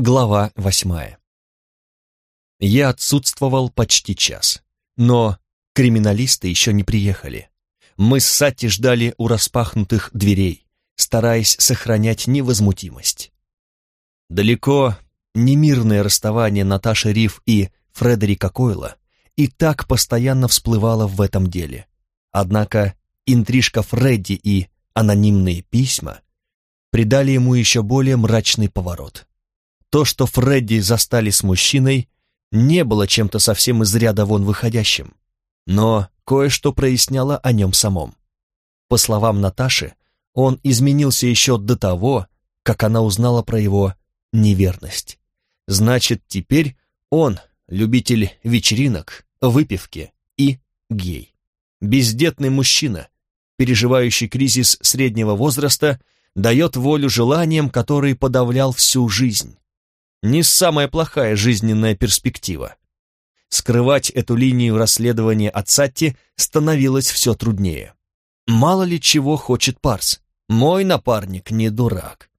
Глава восьмая. Я отсутствовал почти час, но криминалисты еще не приехали. Мы с Сатти ждали у распахнутых дверей, стараясь сохранять невозмутимость. Далеко не мирное расставание Наташи Риф и Фредерика Койла и так постоянно всплывало в этом деле. Однако интрижка Фредди и анонимные письма придали ему еще более мрачный поворот. То, что Фредди застали с мужчиной, не было чем-то совсем из ряда вон выходящим, но кое-что проясняло о нем самом. По словам Наташи, он изменился еще до того, как она узнала про его неверность. Значит, теперь он любитель вечеринок, выпивки и гей. Бездетный мужчина, переживающий кризис среднего возраста, дает волю желаниям, которые подавлял всю жизнь не самая плохая жизненная перспектива. Скрывать эту линию расследования от Сатти становилось все труднее. Мало ли чего хочет Парс. Мой напарник не дурак.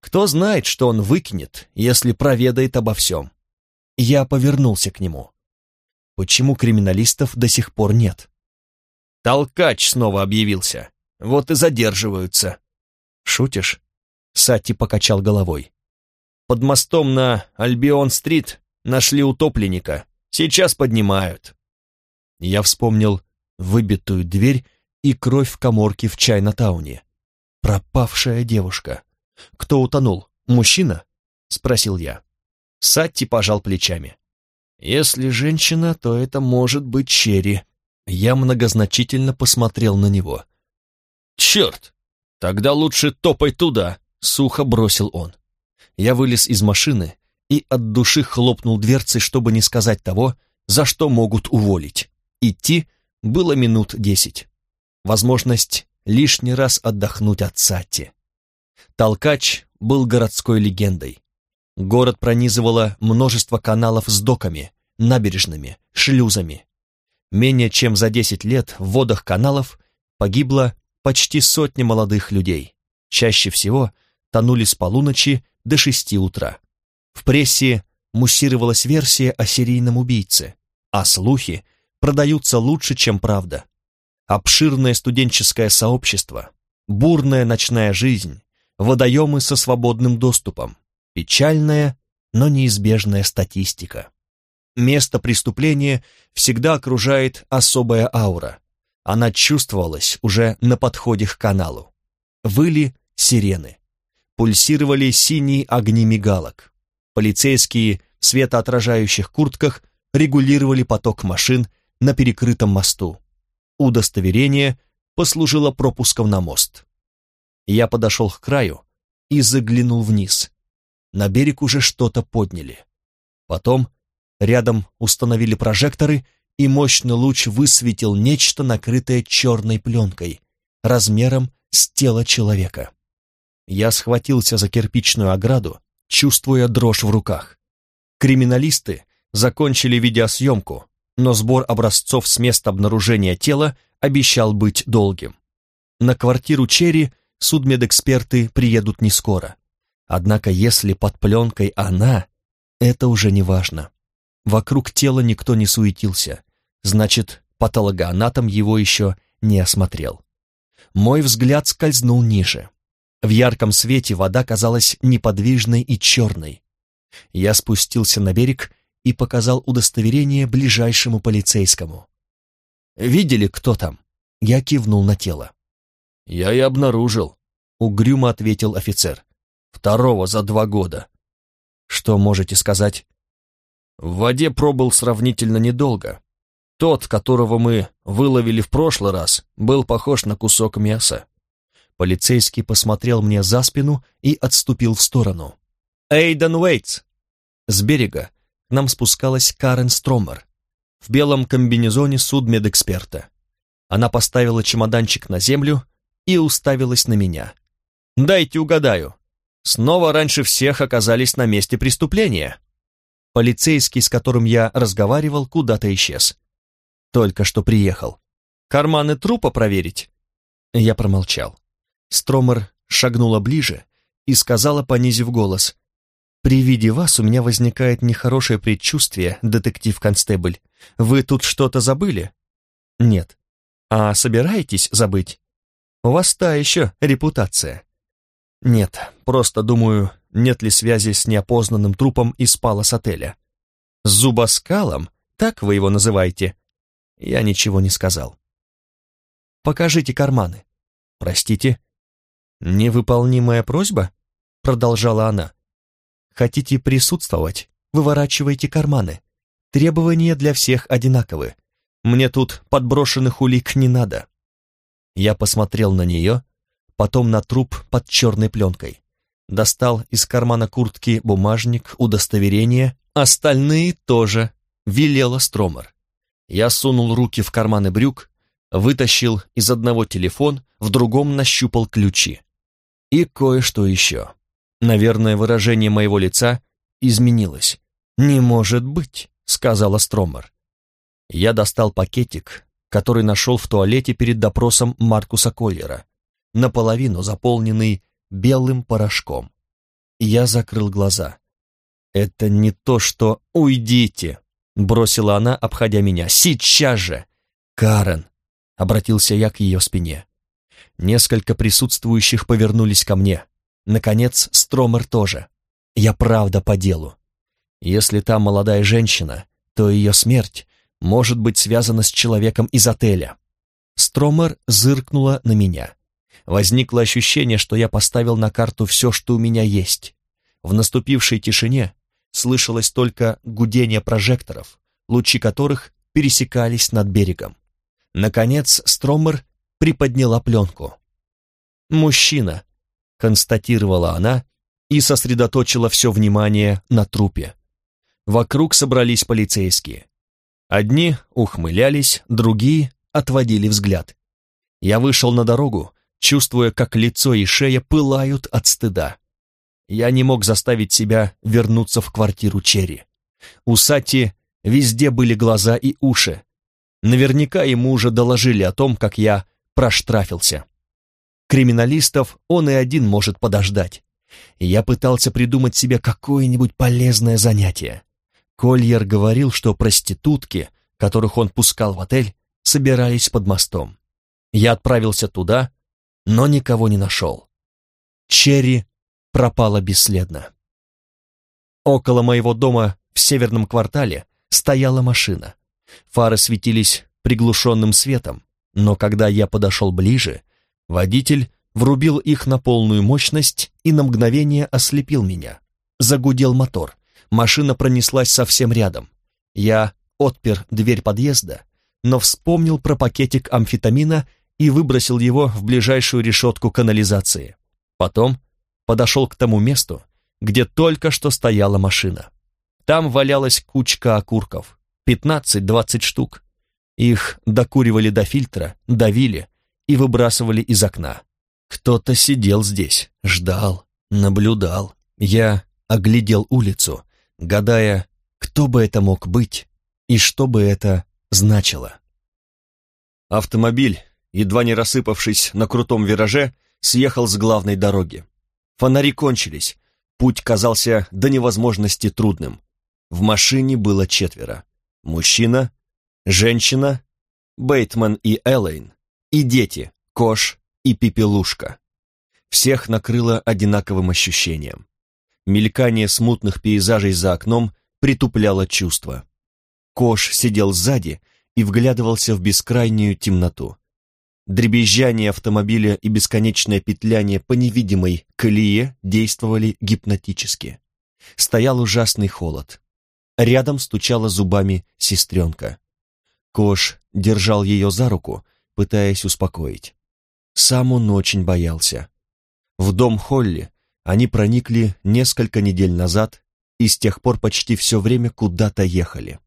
Кто знает, что он выкинет, если проведает обо всем. Я повернулся к нему. Почему криминалистов до сих пор нет? Толкач снова объявился. Вот и задерживаются. Шутишь? Сатти покачал головой. Под мостом на Альбион-стрит нашли утопленника. Сейчас поднимают. Я вспомнил выбитую дверь и кровь в коморке в Чайна-тауне. Пропавшая девушка. Кто утонул? Мужчина? Спросил я. Сатти пожал плечами. Если женщина, то это может быть Черри. Я многозначительно посмотрел на него. «Черт! Тогда лучше топай туда!» — сухо бросил он. Я вылез из машины и от души хлопнул дверцей, чтобы не сказать того, за что могут уволить. Идти было минут десять. Возможность лишний раз отдохнуть от Сати. Толкач был городской легендой. Город пронизывало множество каналов с доками, набережными, шлюзами. Менее чем за десять лет в водах каналов погибло почти сотня молодых людей. Чаще всего тонули с полуночи до шести утра. В прессе муссировалась версия о серийном убийце, а слухи продаются лучше, чем правда. Обширное студенческое сообщество, бурная ночная жизнь, водоемы со свободным доступом, печальная, но неизбежная статистика. Место преступления всегда окружает особая аура. Она чувствовалась уже на подходе к каналу. Выли сирены пульсировали синие огни мигалок. Полицейские в светоотражающих куртках регулировали поток машин на перекрытом мосту. Удостоверение послужило пропуском на мост. Я подошел к краю и заглянул вниз. На берег уже что-то подняли. Потом рядом установили прожекторы, и мощный луч высветил нечто, накрытое черной пленкой, размером с тело человека. Я схватился за кирпичную ограду, чувствуя дрожь в руках. Криминалисты закончили видеосъемку, но сбор образцов с места обнаружения тела обещал быть долгим. На квартиру Черри судмедэксперты приедут не скоро. Однако если под пленкой она, это уже не важно. Вокруг тела никто не суетился, значит, патологоанатом его еще не осмотрел. Мой взгляд скользнул ниже. В ярком свете вода казалась неподвижной и черной. Я спустился на берег и показал удостоверение ближайшему полицейскому. «Видели, кто там?» Я кивнул на тело. «Я и обнаружил», — угрюмо ответил офицер. «Второго за два года». «Что можете сказать?» «В воде пробыл сравнительно недолго. Тот, которого мы выловили в прошлый раз, был похож на кусок мяса. Полицейский посмотрел мне за спину и отступил в сторону. «Эйден Уэйтс!» С берега к нам спускалась Карен Стромер в белом комбинезоне судмедэксперта. Она поставила чемоданчик на землю и уставилась на меня. «Дайте угадаю. Снова раньше всех оказались на месте преступления». Полицейский, с которым я разговаривал, куда-то исчез. Только что приехал. «Карманы трупа проверить?» Я промолчал. Стромер шагнула ближе и сказала, понизив голос, При виде вас у меня возникает нехорошее предчувствие, детектив-констебль. Вы тут что-то забыли? Нет. А собираетесь забыть? У вас та еще репутация. Нет, просто думаю, нет ли связи с неопознанным трупом из палас отеля. С зубоскалом? Так вы его называете? Я ничего не сказал. Покажите карманы. Простите? Невыполнимая просьба? Продолжала она. Хотите присутствовать? Выворачивайте карманы. Требования для всех одинаковы. Мне тут подброшенных улик не надо. Я посмотрел на нее, потом на труп под черной пленкой. Достал из кармана куртки бумажник, удостоверение, остальные тоже, велела Стромер. Я сунул руки в карманы брюк, вытащил из одного телефон, в другом нащупал ключи. И кое-что еще. Наверное, выражение моего лица изменилось. «Не может быть», — сказала Стромер. Я достал пакетик, который нашел в туалете перед допросом Маркуса Коллера, наполовину заполненный белым порошком. Я закрыл глаза. «Это не то, что уйдите!» — бросила она, обходя меня. «Сейчас же!» «Карен!» — обратился я к ее спине. Несколько присутствующих повернулись ко мне. Наконец, Стромер тоже. Я правда по делу. Если та молодая женщина, то ее смерть может быть связана с человеком из отеля. Стромер зыркнула на меня. Возникло ощущение, что я поставил на карту все, что у меня есть. В наступившей тишине слышалось только гудение прожекторов, лучи которых пересекались над берегом. Наконец Стромер приподняла пленку. «Мужчина», констатировала она и сосредоточила все внимание на трупе. Вокруг собрались полицейские. Одни ухмылялись, другие отводили взгляд. Я вышел на дорогу, чувствуя, как лицо и шея пылают от стыда. Я не мог заставить себя вернуться в квартиру Черри. У Сати везде были глаза и уши. Наверняка ему уже доложили о том, как я проштрафился. Криминалистов он и один может подождать. Я пытался придумать себе какое-нибудь полезное занятие. Кольер говорил, что проститутки, которых он пускал в отель, собирались под мостом. Я отправился туда, но никого не нашел. Черри пропала бесследно. Около моего дома в северном квартале стояла машина. Фары светились приглушенным светом, но когда я подошел ближе, Водитель врубил их на полную мощность и на мгновение ослепил меня. Загудел мотор. Машина пронеслась совсем рядом. Я отпер дверь подъезда, но вспомнил про пакетик амфетамина и выбросил его в ближайшую решетку канализации. Потом подошел к тому месту, где только что стояла машина. Там валялась кучка окурков, 15-20 штук. Их докуривали до фильтра, давили, и выбрасывали из окна. Кто-то сидел здесь, ждал, наблюдал. Я оглядел улицу, гадая, кто бы это мог быть и что бы это значило. Автомобиль, едва не рассыпавшись на крутом вираже, съехал с главной дороги. Фонари кончились, путь казался до невозможности трудным. В машине было четверо. Мужчина, женщина, Бейтман и Элейн и дети, Кош и Пепелушка. Всех накрыло одинаковым ощущением. Мелькание смутных пейзажей за окном притупляло чувства. Кош сидел сзади и вглядывался в бескрайнюю темноту. Дребезжание автомобиля и бесконечное петляние по невидимой колее действовали гипнотически. Стоял ужасный холод. Рядом стучала зубами сестренка. Кош держал ее за руку, пытаясь успокоить. Сам он очень боялся. В дом Холли они проникли несколько недель назад и с тех пор почти все время куда-то ехали.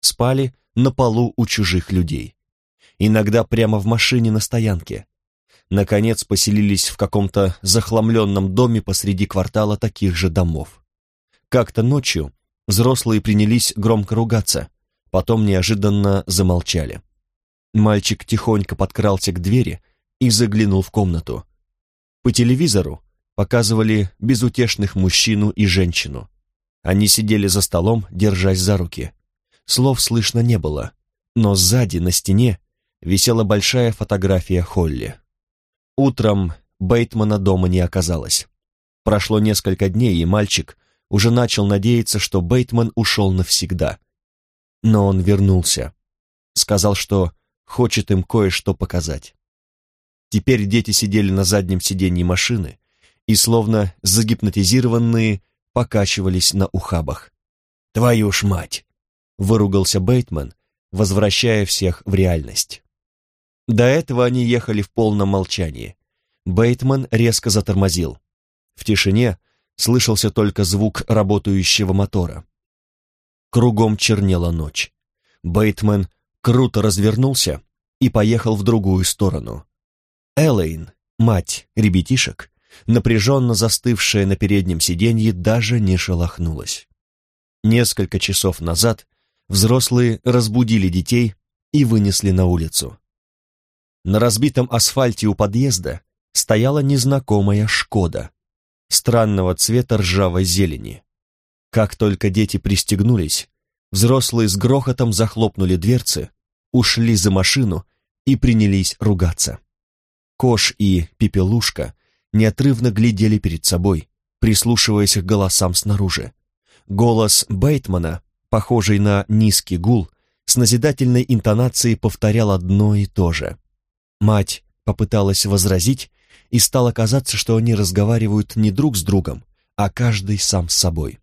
Спали на полу у чужих людей. Иногда прямо в машине на стоянке. Наконец поселились в каком-то захламленном доме посреди квартала таких же домов. Как-то ночью взрослые принялись громко ругаться, потом неожиданно замолчали. Мальчик тихонько подкрался к двери и заглянул в комнату. По телевизору показывали безутешных мужчину и женщину. Они сидели за столом, держась за руки. Слов слышно не было, но сзади, на стене, висела большая фотография Холли. Утром Бейтмана дома не оказалось. Прошло несколько дней, и мальчик уже начал надеяться, что Бейтман ушел навсегда. Но он вернулся. Сказал, что хочет им кое-что показать. Теперь дети сидели на заднем сиденье машины и, словно загипнотизированные, покачивались на ухабах. «Твою ж мать!» — выругался Бейтман, возвращая всех в реальность. До этого они ехали в полном молчании. Бейтман резко затормозил. В тишине слышался только звук работающего мотора. Кругом чернела ночь. Бейтман круто развернулся и поехал в другую сторону. Элейн, мать ребятишек, напряженно застывшая на переднем сиденье, даже не шелохнулась. Несколько часов назад взрослые разбудили детей и вынесли на улицу. На разбитом асфальте у подъезда стояла незнакомая «Шкода» странного цвета ржавой зелени. Как только дети пристегнулись, взрослые с грохотом захлопнули дверцы, ушли за машину и принялись ругаться. Кош и Пепелушка неотрывно глядели перед собой, прислушиваясь к голосам снаружи. Голос Бейтмана, похожий на низкий гул, с назидательной интонацией повторял одно и то же. Мать попыталась возразить, и стало казаться, что они разговаривают не друг с другом, а каждый сам с собой.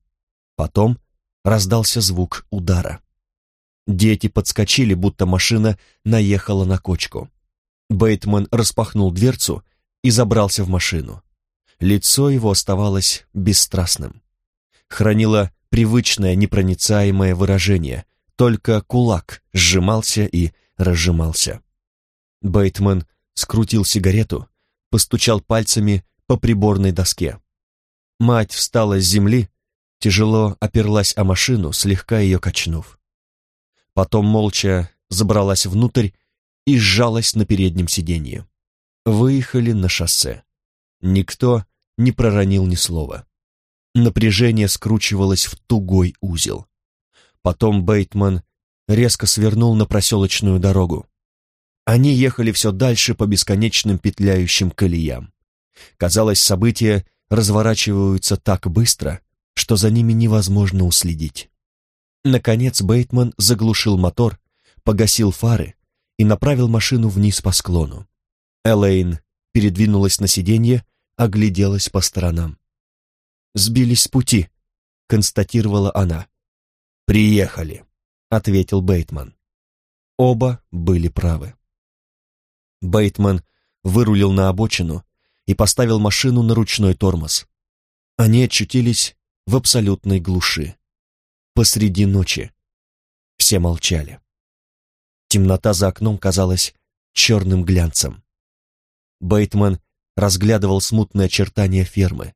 Потом раздался звук удара. Дети подскочили, будто машина наехала на кочку. Бейтман распахнул дверцу и забрался в машину. Лицо его оставалось бесстрастным. Хранило привычное непроницаемое выражение, только кулак сжимался и разжимался. Бейтман скрутил сигарету, постучал пальцами по приборной доске. Мать встала с земли, тяжело оперлась о машину, слегка ее качнув. Потом молча забралась внутрь и сжалась на переднем сиденье. Выехали на шоссе. Никто не проронил ни слова. Напряжение скручивалось в тугой узел. Потом Бейтман резко свернул на проселочную дорогу. Они ехали все дальше по бесконечным петляющим колеям. Казалось, события разворачиваются так быстро, что за ними невозможно уследить. Наконец Бейтман заглушил мотор, погасил фары и направил машину вниз по склону. Элейн передвинулась на сиденье, огляделась по сторонам. «Сбились с пути», — констатировала она. «Приехали», — ответил Бейтман. Оба были правы. Бейтман вырулил на обочину и поставил машину на ручной тормоз. Они очутились в абсолютной глуши. Посреди ночи. Все молчали. Темнота за окном казалась черным глянцем. Бейтман разглядывал смутные очертания фермы.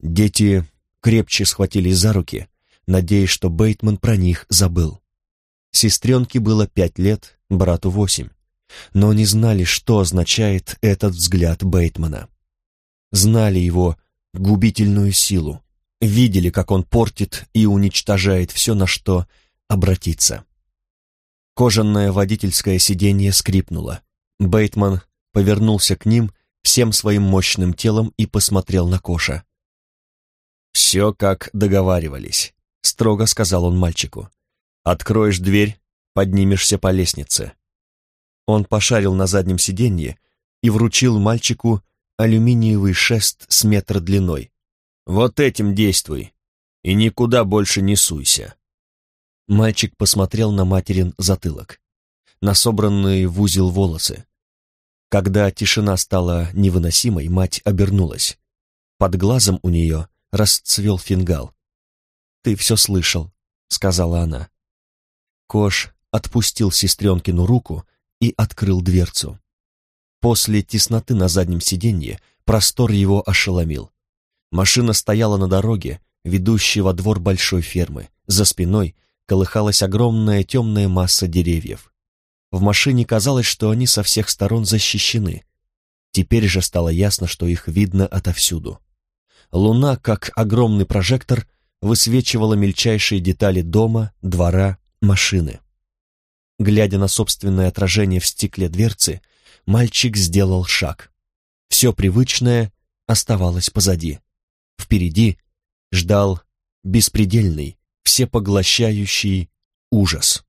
Дети крепче схватились за руки, надеясь, что Бейтман про них забыл. Сестренке было пять лет, брату восемь но не знали, что означает этот взгляд Бейтмана. Знали его губительную силу, видели, как он портит и уничтожает все, на что обратиться. Кожаное водительское сиденье скрипнуло. Бейтман повернулся к ним всем своим мощным телом и посмотрел на Коша. «Все, как договаривались», — строго сказал он мальчику. «Откроешь дверь, поднимешься по лестнице. Он пошарил на заднем сиденье и вручил мальчику алюминиевый шест с метра длиной. «Вот этим действуй, и никуда больше не суйся». Мальчик посмотрел на материн затылок, на собранные в узел волосы. Когда тишина стала невыносимой, мать обернулась. Под глазом у нее расцвел фингал. «Ты все слышал», — сказала она. Кош отпустил сестренкину руку и открыл дверцу. После тесноты на заднем сиденье простор его ошеломил. Машина стояла на дороге, ведущей во двор большой фермы. За спиной колыхалась огромная темная масса деревьев. В машине казалось, что они со всех сторон защищены. Теперь же стало ясно, что их видно отовсюду. Луна, как огромный прожектор, высвечивала мельчайшие детали дома, двора, машины. Глядя на собственное отражение в стекле дверцы, мальчик сделал шаг. Все привычное оставалось позади. Впереди ждал беспредельный, всепоглощающий ужас.